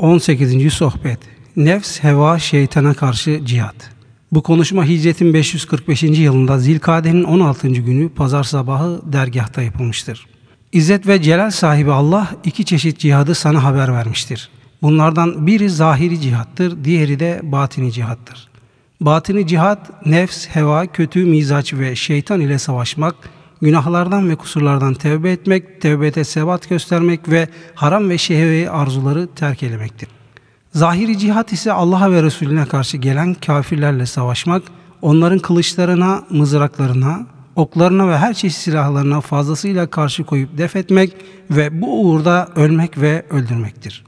18. Sohbet Nefs, heva, şeytana karşı cihat. Bu konuşma hicretin 545. yılında Zilkade'nin 16. günü pazar sabahı dergahta yapılmıştır. İzzet ve celal sahibi Allah iki çeşit cihadı sana haber vermiştir. Bunlardan biri zahiri cihattır, diğeri de batini cihattır. Batini cihat, nefs, heva, kötü mizaç ve şeytan ile savaşmak, günahlardan ve kusurlardan tevbe etmek, tevbete sebat göstermek ve haram ve şehveyi arzuları terk etmektir. Zahiri cihat ise Allah'a ve Resulüne karşı gelen kafirlerle savaşmak, onların kılıçlarına, mızraklarına, oklarına ve her çeşit silahlarına fazlasıyla karşı koyup def etmek ve bu uğurda ölmek ve öldürmektir.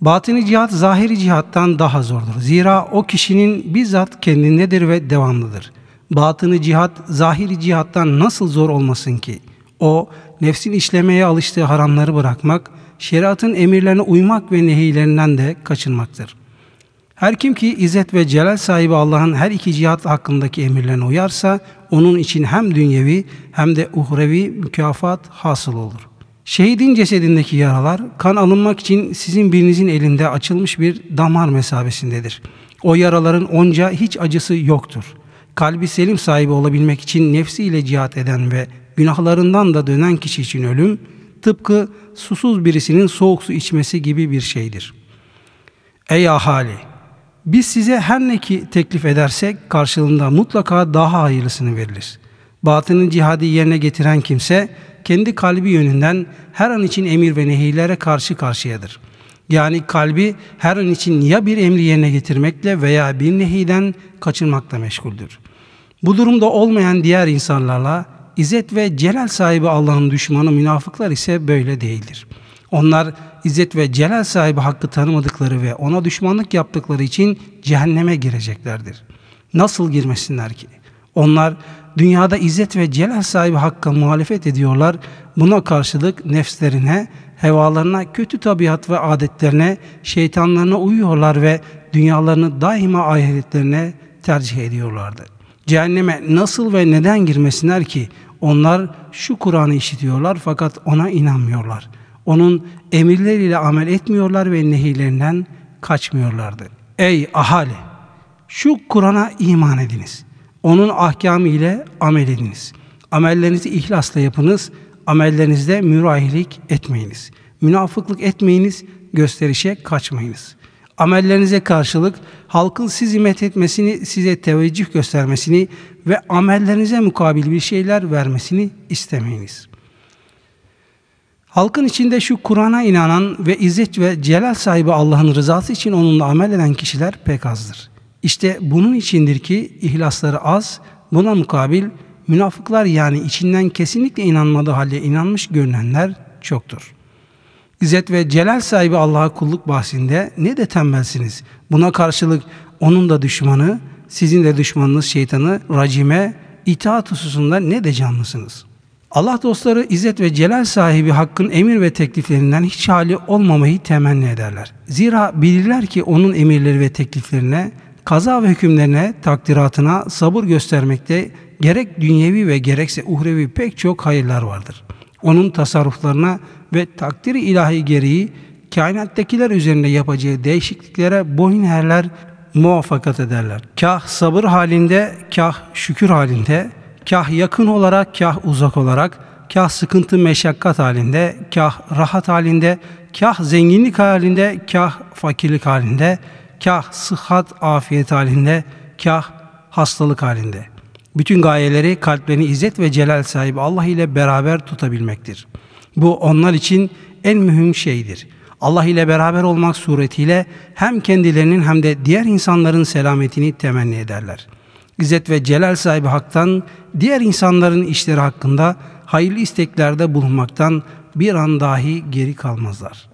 Batini cihat zahiri cihattan daha zordur. Zira o kişinin bizzat kendindedir ve devamlıdır. Batını cihat zahiri cihattan nasıl zor olmasın ki? O nefsin işlemeye alıştığı haramları bırakmak, şeriatın emirlerine uymak ve nehilerinden de kaçınmaktır. Her kim ki izzet ve celal sahibi Allah'ın her iki cihat hakkındaki emirlerine uyarsa onun için hem dünyevi hem de uhrevi mükafat hasıl olur. Şehidin cesedindeki yaralar kan alınmak için sizin birinizin elinde açılmış bir damar mesabesindedir. O yaraların onca hiç acısı yoktur. Kalbi selim sahibi olabilmek için nefsiyle cihat eden ve günahlarından da dönen kişi için ölüm, tıpkı susuz birisinin soğuk su içmesi gibi bir şeydir. Ey ahali! Biz size her ne ki teklif edersek karşılığında mutlaka daha hayırlısını veririz. Batının cihadı yerine getiren kimse kendi kalbi yönünden her an için emir ve nehirlere karşı karşıyadır. Yani kalbi her an için ya bir emri yerine getirmekle veya bir nehiden kaçınmakla meşguldür. Bu durumda olmayan diğer insanlarla İzzet ve celal sahibi Allah'ın düşmanı münafıklar ise böyle değildir. Onlar İzzet ve celal sahibi hakkı tanımadıkları ve ona düşmanlık yaptıkları için cehenneme gireceklerdir. Nasıl girmesinler ki? Onlar dünyada izzet ve celal sahibi hakka muhalefet ediyorlar. Buna karşılık nefslerine, hevalarına, kötü tabiat ve adetlerine, şeytanlarına uyuyorlar ve dünyalarını daima ahiretlerine tercih ediyorlardı. Cehenneme nasıl ve neden girmesinler ki? Onlar şu Kur'an'ı işitiyorlar fakat ona inanmıyorlar. Onun emirleriyle amel etmiyorlar ve nehirlerinden kaçmıyorlardı. Ey ahali! Şu Kur'an'a iman ediniz. Onun ahkamı ile amel ediniz. Amellerinizi ihlasla yapınız. Amellerinizde mürahilik etmeyiniz. Münafıklık etmeyiniz, gösterişe kaçmayınız. Amellerinize karşılık halkın sizi methetmesini, size teveccüh göstermesini ve amellerinize mukabil bir şeyler vermesini istemeyiniz. Halkın içinde şu Kur'an'a inanan ve izzet ve celal sahibi Allah'ın rızası için onunla amel eden kişiler pek azdır. İşte bunun içindir ki ihlasları az, buna mukabil münafıklar yani içinden kesinlikle inanmadığı halde inanmış görünenler çoktur. İzzet ve celal sahibi Allah'a kulluk bahsinde ne de tembelsiniz. Buna karşılık onun da düşmanı, sizin de düşmanınız şeytanı racime, itaat hususunda ne de canlısınız. Allah dostları İzzet ve Celal sahibi Hakk'ın emir ve tekliflerinden hiç hali olmamayı temenni ederler. Zira bilirler ki onun emirleri ve tekliflerine kaza ve hükümlerine, takdiratına sabır göstermekte gerek dünyevi ve gerekse uhrevi pek çok hayırlar vardır. Onun tasarruflarına ve takdiri ilahi gereği kainattakiler üzerinde yapacağı değişikliklere boyun herler, muvaffakat ederler. Kah sabır halinde, kah şükür halinde, kah yakın olarak, kah uzak olarak, kah sıkıntı meşakkat halinde, kah rahat halinde, kah zenginlik halinde, kah fakirlik halinde, kah sıhhat, afiyet halinde, kah hastalık halinde. Bütün gayeleri kalplerini izzet ve celal sahibi Allah ile beraber tutabilmektir. Bu onlar için en mühim şeydir. Allah ile beraber olmak suretiyle hem kendilerinin hem de diğer insanların selametini temenni ederler. İzzet ve celal sahibi haktan diğer insanların işleri hakkında hayırlı isteklerde bulunmaktan bir an dahi geri kalmazlar.''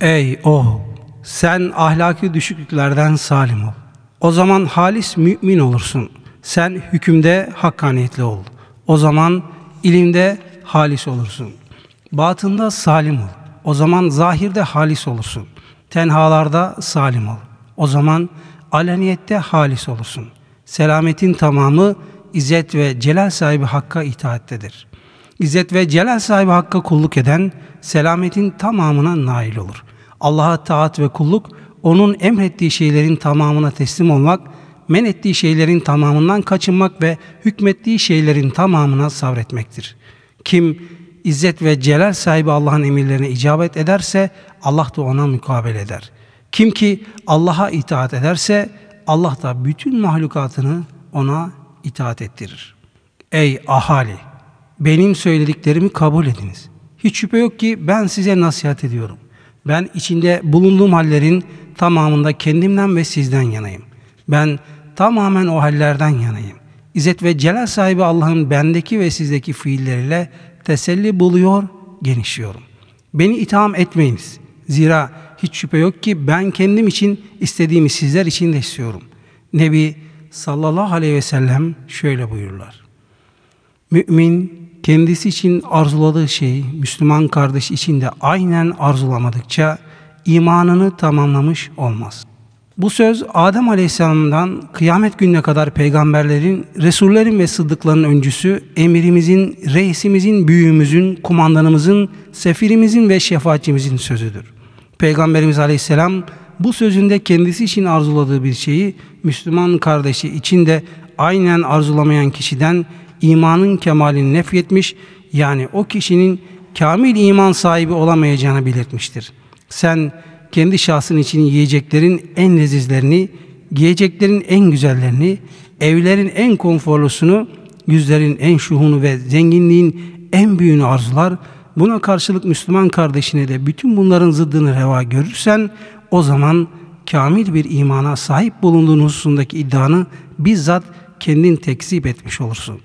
Ey o! Sen ahlaki düşüklüklerden salim ol. O zaman halis mümin olursun. Sen hükümde hakkaniyetli ol. O zaman ilimde halis olursun. Batında salim ol. O zaman zahirde halis olursun. Tenhalarda salim ol. O zaman aleniyette halis olursun. Selametin tamamı izzet ve celal sahibi Hakk'a itaattedir. İzzet ve celal sahibi Hakk'a kulluk eden selametin tamamına nail olur. Allah'a taat ve kulluk onun emrettiği şeylerin tamamına teslim olmak, men ettiği şeylerin tamamından kaçınmak ve hükmettiği şeylerin tamamına sabretmektir. Kim İzzet ve celal sahibi Allah'ın emirlerine icabet ederse Allah da ona mukabele eder. Kim ki Allah'a itaat ederse Allah da bütün mahlukatını ona itaat ettirir. Ey ahali! Benim söylediklerimi kabul ediniz. Hiç şüphe yok ki ben size nasihat ediyorum. Ben içinde bulunduğum hallerin tamamında kendimden ve sizden yanayım. Ben tamamen o hallerden yanayım. İzzet ve celal sahibi Allah'ın bendeki ve sizdeki fiilleriyle teselli buluyor, genişliyorum. Beni itham etmeyiniz. Zira hiç şüphe yok ki ben kendim için istediğimi sizler için de istiyorum. Nebi sallallahu aleyhi ve sellem şöyle buyururlar. Mümin kendisi için arzuladığı şeyi Müslüman kardeş için de aynen arzulamadıkça imanını tamamlamış olmaz. Bu söz Adem Aleyhisselam'dan kıyamet gününe kadar peygamberlerin, Resullerin ve sıddıkların öncüsü, emirimizin, reisimizin, büyüğümüzün, kumandanımızın, sefirimizin ve şefaatçimizin sözüdür. Peygamberimiz Aleyhisselam bu sözünde kendisi için arzuladığı bir şeyi Müslüman kardeşi için de aynen arzulamayan kişiden imanın kemalini nefyetmiş yani o kişinin kamil iman sahibi olamayacağını belirtmiştir. Sen kendi şahsın için yiyeceklerin en lezizlerini, giyeceklerin en güzellerini, evlerin en konforlusunu, yüzlerin en şuhunu ve zenginliğin en büyüğünü arzular, buna karşılık Müslüman kardeşine de bütün bunların zıddını reva görürsen, o zaman kamil bir imana sahip bulunduğun hususundaki iddianı bizzat kendin tekzip etmiş olursun.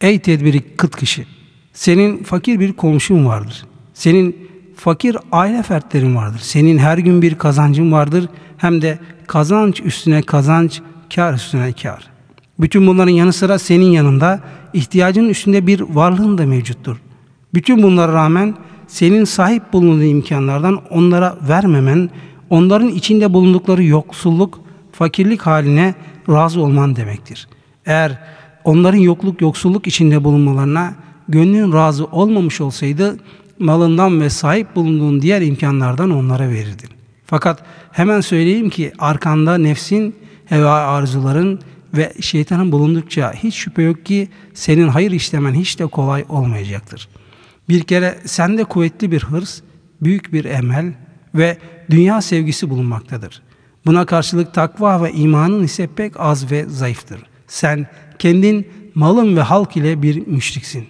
Ey tedbiri kıt kişi! Senin fakir bir komşun vardır. Senin fakir aile fertlerin vardır. Senin her gün bir kazancın vardır. Hem de kazanç üstüne kazanç, kar üstüne kar. Bütün bunların yanı sıra senin yanında ihtiyacının üstünde bir varlığın da mevcuttur. Bütün bunlara rağmen senin sahip bulunduğun imkanlardan onlara vermemen, onların içinde bulundukları yoksulluk, fakirlik haline razı olman demektir. Eğer onların yokluk, yoksulluk içinde bulunmalarına gönlün razı olmamış olsaydı, malından ve sahip bulunduğun diğer imkanlardan onlara verirdin. Fakat hemen söyleyeyim ki arkanda nefsin, heva arzuların ve şeytanın bulundukça hiç şüphe yok ki senin hayır işlemen hiç de kolay olmayacaktır. Bir kere sende kuvvetli bir hırs, büyük bir emel ve dünya sevgisi bulunmaktadır. Buna karşılık takva ve imanın ise pek az ve zayıftır. Sen kendin malın ve halk ile bir müşriksin.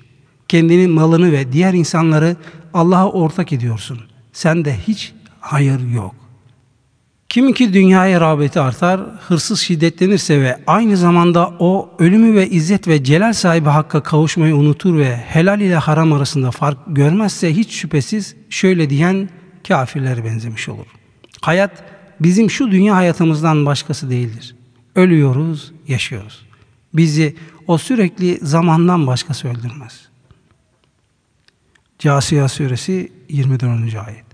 Kendini, malını ve diğer insanları Allah'a ortak ediyorsun. Sende hiç hayır yok. Kim ki dünyaya rağbeti artar, hırsız şiddetlenirse ve aynı zamanda o ölümü ve izzet ve celal sahibi hakka kavuşmayı unutur ve helal ile haram arasında fark görmezse hiç şüphesiz şöyle diyen kafirlere benzemiş olur. Hayat bizim şu dünya hayatımızdan başkası değildir. Ölüyoruz, yaşıyoruz. Bizi o sürekli zamandan başkası öldürmez. Câsiya suresi 24. ayet.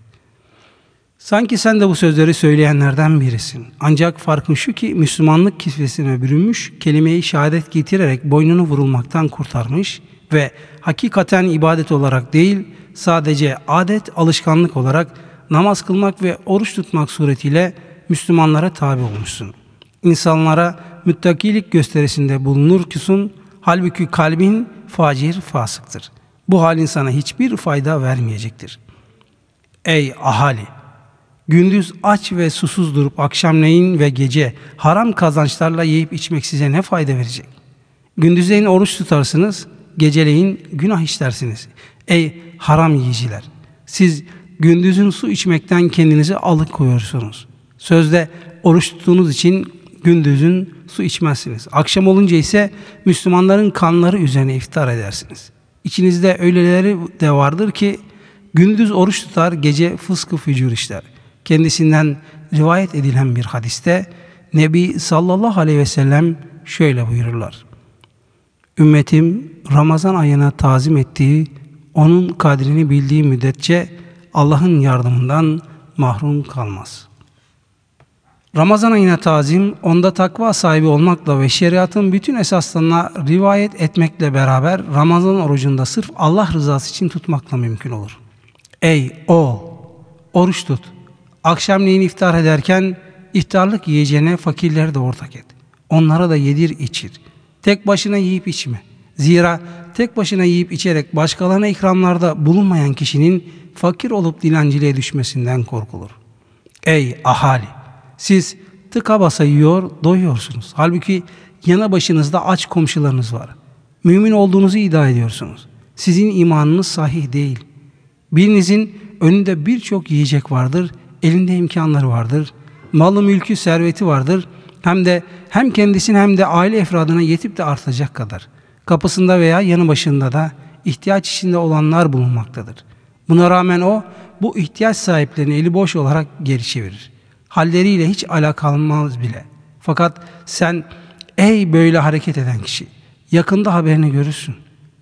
Sanki sen de bu sözleri söyleyenlerden birisin. Ancak farkın şu ki Müslümanlık kisvesine bürünmüş, kelimeyi şehadet getirerek boynunu vurulmaktan kurtarmış ve hakikaten ibadet olarak değil, sadece adet, alışkanlık olarak namaz kılmak ve oruç tutmak suretiyle Müslümanlara tabi olmuşsun. İnsanlara müttakilik gösterisinde bulunurkusun, halbuki kalbin facir fasıktır. Bu halin sana hiçbir fayda vermeyecektir. Ey ahali! Gündüz aç ve susuz durup akşamleyin ve gece haram kazançlarla yiyip içmek size ne fayda verecek? Gündüzleyin oruç tutarsınız, geceleyin günah işlersiniz. Ey haram yiyiciler! Siz gündüzün su içmekten kendinizi alıkoyuyorsunuz. Sözde oruç tuttuğunuz için gündüzün su içmezsiniz. Akşam olunca ise Müslümanların kanları üzerine iftar edersiniz. İçinizde öyleleri de vardır ki gündüz oruç tutar, gece fıskı fücur işler. Kendisinden rivayet edilen bir hadiste Nebi sallallahu aleyhi ve sellem şöyle buyururlar. Ümmetim Ramazan ayına tazim ettiği, onun kadrini bildiği müddetçe Allah'ın yardımından mahrum kalmaz. Ramazan ayına tazim, onda takva sahibi olmakla ve şeriatın bütün esaslarına rivayet etmekle beraber Ramazan orucunda sırf Allah rızası için tutmakla mümkün olur. Ey oğul! Oruç tut. Akşamleyin iftar ederken iftarlık yiyeceğine fakirleri de ortak et. Onlara da yedir içir. Tek başına yiyip içme. Zira tek başına yiyip içerek başkalarına ikramlarda bulunmayan kişinin fakir olup dilenciliğe düşmesinden korkulur. Ey ahali! Siz tıka basa yiyor, doyuyorsunuz. Halbuki yana başınızda aç komşularınız var. Mümin olduğunuzu iddia ediyorsunuz. Sizin imanınız sahih değil. Birinizin önünde birçok yiyecek vardır, elinde imkanları vardır, malı mülkü serveti vardır. Hem de hem kendisine hem de aile efradına yetip de artacak kadar. Kapısında veya yanı başında da ihtiyaç içinde olanlar bulunmaktadır. Buna rağmen o bu ihtiyaç sahiplerini eli boş olarak geri çevirir. Halleriyle hiç alakalmaz bile. Fakat sen ey böyle hareket eden kişi yakında haberini görürsün.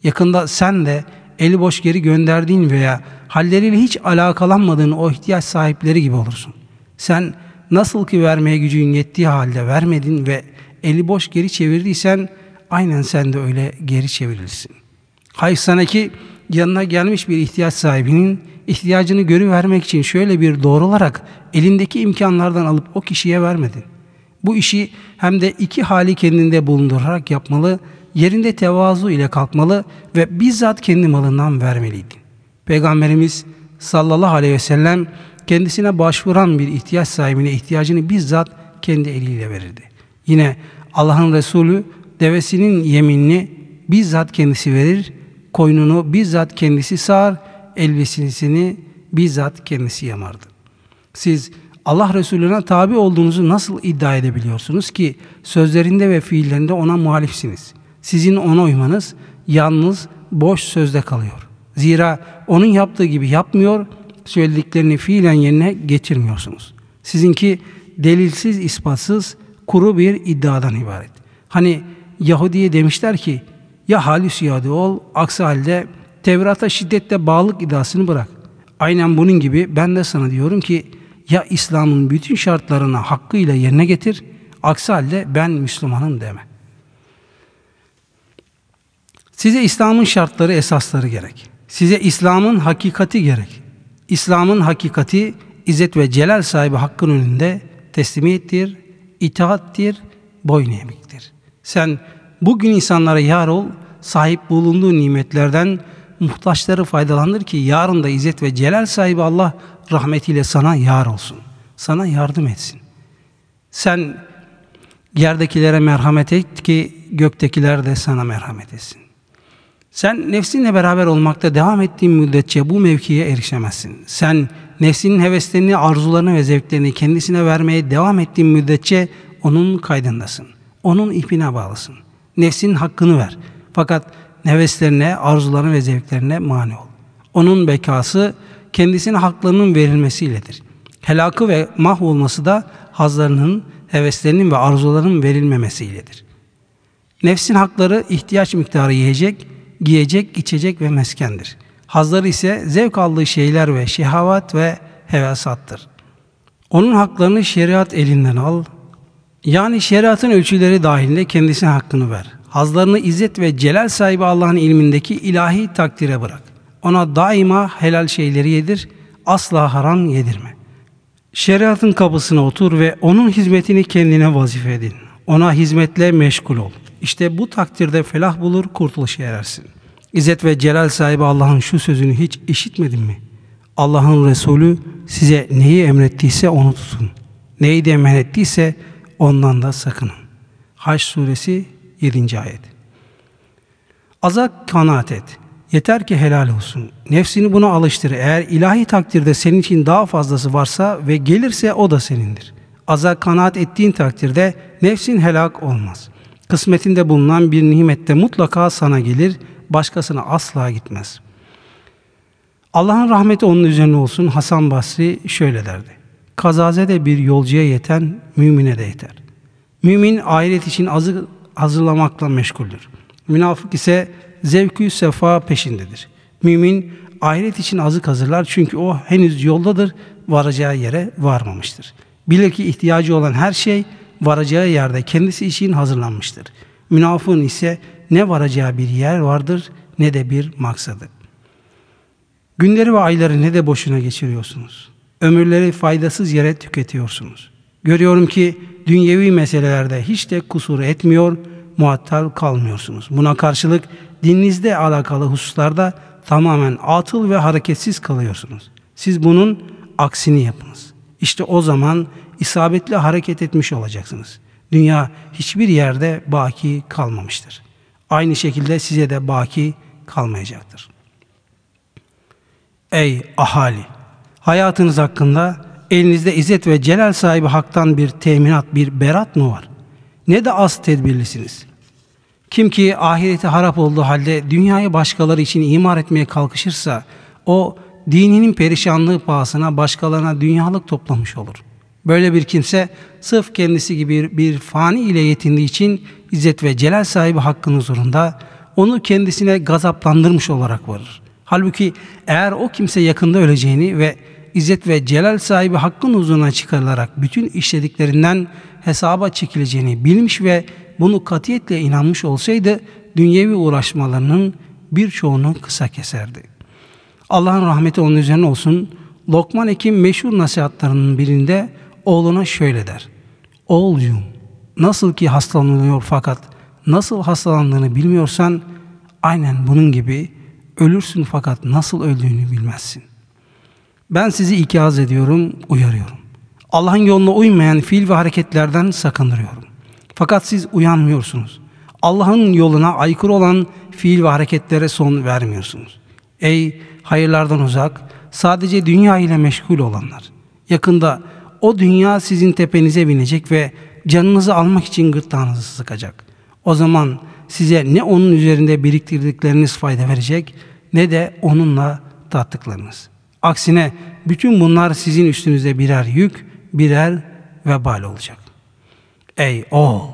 Yakında sen de eli boş geri gönderdiğin veya halleriyle hiç alakalanmadığın o ihtiyaç sahipleri gibi olursun. Sen nasıl ki vermeye gücün yettiği halde vermedin ve eli boş geri çevirdiysen aynen sen de öyle geri çevrilirsin. Hayır sana ki yanına gelmiş bir ihtiyaç sahibinin ihtiyacını görüvermek için şöyle bir doğrularak elindeki imkanlardan alıp o kişiye vermedin. Bu işi hem de iki hali kendinde bulundurarak yapmalı, yerinde tevazu ile kalkmalı ve bizzat kendi malından vermeliydin. Peygamberimiz sallallahu aleyhi ve sellem kendisine başvuran bir ihtiyaç sahibine ihtiyacını bizzat kendi eliyle verirdi. Yine Allah'ın Resulü devesinin yeminini bizzat kendisi verir, koynunu bizzat kendisi sağar, elbisesini bizzat kendisi yamardı. Siz Allah Resulüne tabi olduğunuzu nasıl iddia edebiliyorsunuz ki sözlerinde ve fiillerinde ona muhalifsiniz? Sizin ona uymanız yalnız boş sözde kalıyor. Zira onun yaptığı gibi yapmıyor, söylediklerini fiilen yerine getirmiyorsunuz. Sizinki delilsiz, ispatsız, kuru bir iddiadan ibaret. Hani Yahudi'ye demişler ki ya halüs yadi ol, aksi halde Tevrat'a şiddetle bağlılık iddiasını bırak. Aynen bunun gibi ben de sana diyorum ki ya İslam'ın bütün şartlarını hakkıyla yerine getir, aksi halde ben Müslümanım deme. Size İslam'ın şartları, esasları gerek. Size İslam'ın hakikati gerek. İslam'ın hakikati İzzet ve celal sahibi hakkın önünde teslimiyettir, itaattir, boyun eğmektir. Sen bugün insanlara yar ol, sahip bulunduğu nimetlerden muhtaçları faydalanır ki yarın da İzzet ve celal sahibi Allah rahmetiyle sana yar olsun. Sana yardım etsin. Sen yerdekilere merhamet et ki göktekiler de sana merhamet etsin. Sen nefsinle beraber olmakta devam ettiğin müddetçe bu mevkiye erişemezsin. Sen nefsinin heveslerini, arzularını ve zevklerini kendisine vermeye devam ettiğin müddetçe onun kaydındasın. Onun ipine bağlısın. Nefsinin hakkını ver. Fakat heveslerine, arzularına ve zevklerine mani ol. Onun bekası kendisine haklarının verilmesiyledir. Helakı ve mahvolması da hazlarının, heveslerinin ve arzularının verilmemesiyledir. Nefsin hakları ihtiyaç miktarı yiyecek, giyecek, içecek ve meskendir. Hazları ise zevk aldığı şeyler ve şehavat ve hevesattır. Onun haklarını şeriat elinden al. Yani şeriatın ölçüleri dahilinde kendisine hakkını ver. Hazlarını izzet ve celal sahibi Allah'ın ilmindeki ilahi takdire bırak. Ona daima helal şeyleri yedir, asla haram yedirme. Şeriatın kapısına otur ve onun hizmetini kendine vazife edin. Ona hizmetle meşgul ol. İşte bu takdirde felah bulur, kurtuluşa erersin. İzzet ve celal sahibi Allah'ın şu sözünü hiç işitmedin mi? Allah'ın Resulü size neyi emrettiyse onu tutun. Neyi de men ettiyse ondan da sakının. Haç suresi 7. ayet. Azak kanaat et. Yeter ki helal olsun. Nefsini buna alıştır. Eğer ilahi takdirde senin için daha fazlası varsa ve gelirse o da senindir. Azak kanaat ettiğin takdirde nefsin helak olmaz. Kısmetinde bulunan bir nimette mutlaka sana gelir, başkasına asla gitmez. Allah'ın rahmeti onun üzerine olsun Hasan Basri şöyle derdi. Kazaze de bir yolcuya yeten mümine de yeter. Mümin ahiret için azı hazırlamakla meşguldür. Münafık ise zevkü sefa peşindedir. Mümin ahiret için azık hazırlar çünkü o henüz yoldadır, varacağı yere varmamıştır. Bilir ki ihtiyacı olan her şey varacağı yerde kendisi için hazırlanmıştır. Münafığın ise ne varacağı bir yer vardır ne de bir maksadı. Günleri ve ayları ne de boşuna geçiriyorsunuz. Ömürleri faydasız yere tüketiyorsunuz. Görüyorum ki dünyevi meselelerde hiç de kusur etmiyor, muhattal kalmıyorsunuz. Buna karşılık dininizde alakalı hususlarda tamamen atıl ve hareketsiz kalıyorsunuz. Siz bunun aksini yapınız. İşte o zaman isabetli hareket etmiş olacaksınız. Dünya hiçbir yerde baki kalmamıştır. Aynı şekilde size de baki kalmayacaktır. Ey ahali! Hayatınız hakkında elinizde izzet ve celal sahibi haktan bir teminat, bir berat mı var? Ne de az tedbirlisiniz. Kim ki ahireti harap olduğu halde dünyayı başkaları için imar etmeye kalkışırsa o dininin perişanlığı pahasına başkalarına dünyalık toplamış olur. Böyle bir kimse sırf kendisi gibi bir fani ile yetindiği için izzet ve celal sahibi hakkın huzurunda onu kendisine gazaplandırmış olarak varır. Halbuki eğer o kimse yakında öleceğini ve izzet ve celal sahibi hakkın huzuruna çıkarılarak bütün işlediklerinden hesaba çekileceğini bilmiş ve bunu katiyetle inanmış olsaydı dünyevi uğraşmalarının birçoğunu kısa keserdi. Allah'ın rahmeti onun üzerine olsun. Lokman Ekim meşhur nasihatlarının birinde oğluna şöyle der. Oğulcuğum nasıl ki hastalanıyor fakat nasıl hastalandığını bilmiyorsan aynen bunun gibi ölürsün fakat nasıl öldüğünü bilmezsin. Ben sizi ikaz ediyorum, uyarıyorum. Allah'ın yoluna uymayan fiil ve hareketlerden sakındırıyorum. Fakat siz uyanmıyorsunuz. Allah'ın yoluna aykırı olan fiil ve hareketlere son vermiyorsunuz. Ey hayırlardan uzak, sadece dünya ile meşgul olanlar. Yakında o dünya sizin tepenize binecek ve canınızı almak için gırtlağınızı sıkacak. O zaman size ne onun üzerinde biriktirdikleriniz fayda verecek ne de onunla tattıklarınız. Aksine bütün bunlar sizin üstünüzde birer yük, birer vebal olacak. Ey oğul!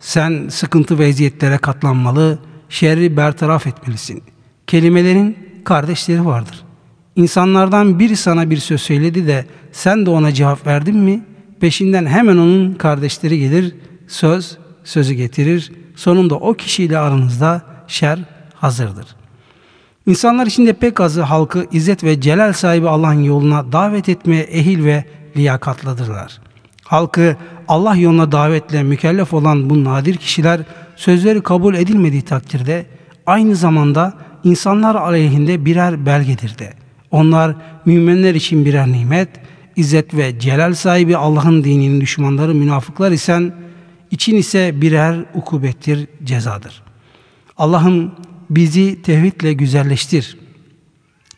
Sen sıkıntı ve eziyetlere katlanmalı, şerri bertaraf etmelisin. Kelimelerin kardeşleri vardır. İnsanlardan biri sana bir söz söyledi de sen de ona cevap verdin mi? Peşinden hemen onun kardeşleri gelir, söz sözü getirir. Sonunda o kişiyle aranızda şer hazırdır. İnsanlar içinde pek azı halkı izzet ve celal sahibi Allah'ın yoluna davet etmeye ehil ve liyakatlıdırlar. Halkı Allah yoluna davetle mükellef olan bu nadir kişiler sözleri kabul edilmediği takdirde aynı zamanda insanlar aleyhinde birer belgedir de. Onlar müminler için birer nimet, izzet ve celal sahibi Allah'ın dininin düşmanları münafıklar isen için ise birer ukubettir, cezadır. Allah'ım bizi tevhidle güzelleştir.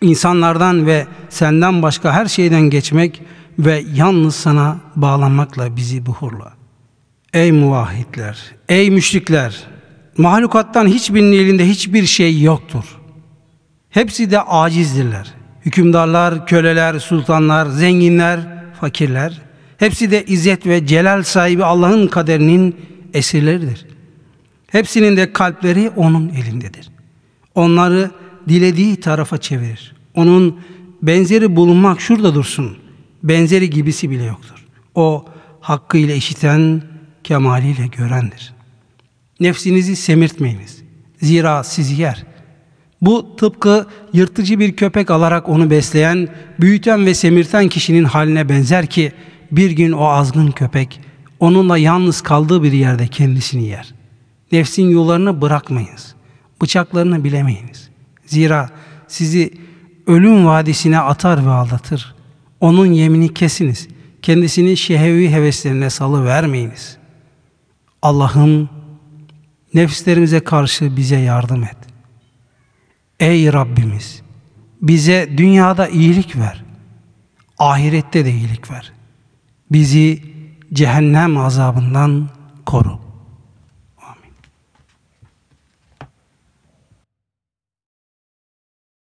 İnsanlardan ve senden başka her şeyden geçmek ve yalnız sana bağlanmakla bizi buhurla. Ey muvahhidler, ey müşrikler, mahlukattan hiçbirinin elinde hiçbir şey yoktur. Hepsi de acizdirler. Hükümdarlar, köleler, sultanlar, zenginler, fakirler, hepsi de izzet ve celal sahibi Allah'ın kaderinin esirleridir. Hepsinin de kalpleri onun elindedir. Onları dilediği tarafa çevirir. Onun benzeri bulunmak şurada dursun. Benzeri gibisi bile yoktur. O hakkıyla işiten, kemaliyle görendir. Nefsinizi semirtmeyiniz. Zira sizi yer. Bu tıpkı yırtıcı bir köpek alarak onu besleyen, büyüten ve semirten kişinin haline benzer ki bir gün o azgın köpek onunla yalnız kaldığı bir yerde kendisini yer. Nefsin yollarını bırakmayınız. Bıçaklarını bilemeyiniz. Zira sizi ölüm vadisine atar ve aldatır. Onun yemini kesiniz. Kendisini şehevi heveslerine salı vermeyiniz. Allah'ım nefslerimize karşı bize yardım et. Ey Rabbimiz bize dünyada iyilik ver. Ahirette de iyilik ver. Bizi cehennem azabından koru.